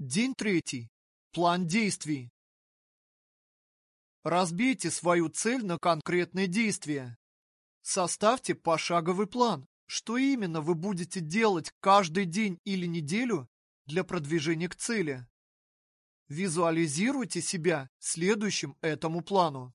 День третий. План действий. Разбейте свою цель на конкретные действия. Составьте пошаговый план, что именно вы будете делать каждый день или неделю для продвижения к цели. Визуализируйте себя следующим этому плану.